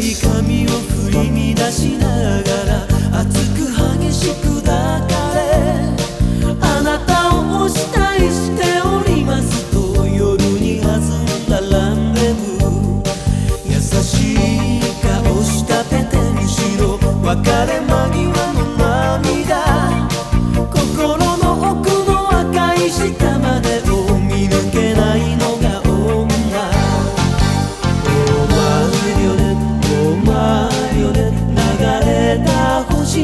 髪を振り乱しながら熱く激しく抱かれあなたを押したりしておりますと夜に弾んだランデム。優しい顔したペテンシロ別れ間際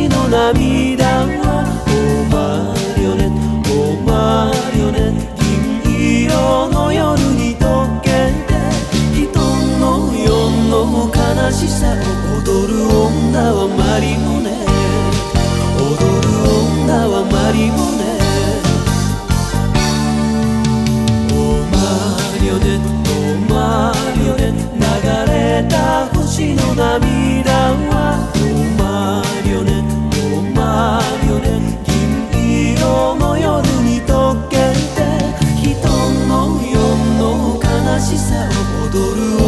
の涙はオマリオネオマリオネ銀色の夜に溶けて人の世の悲しさを踊る女はマリモネ踊る女はマリモネオマリオネオマリオネ流れた星の涙しさを踊る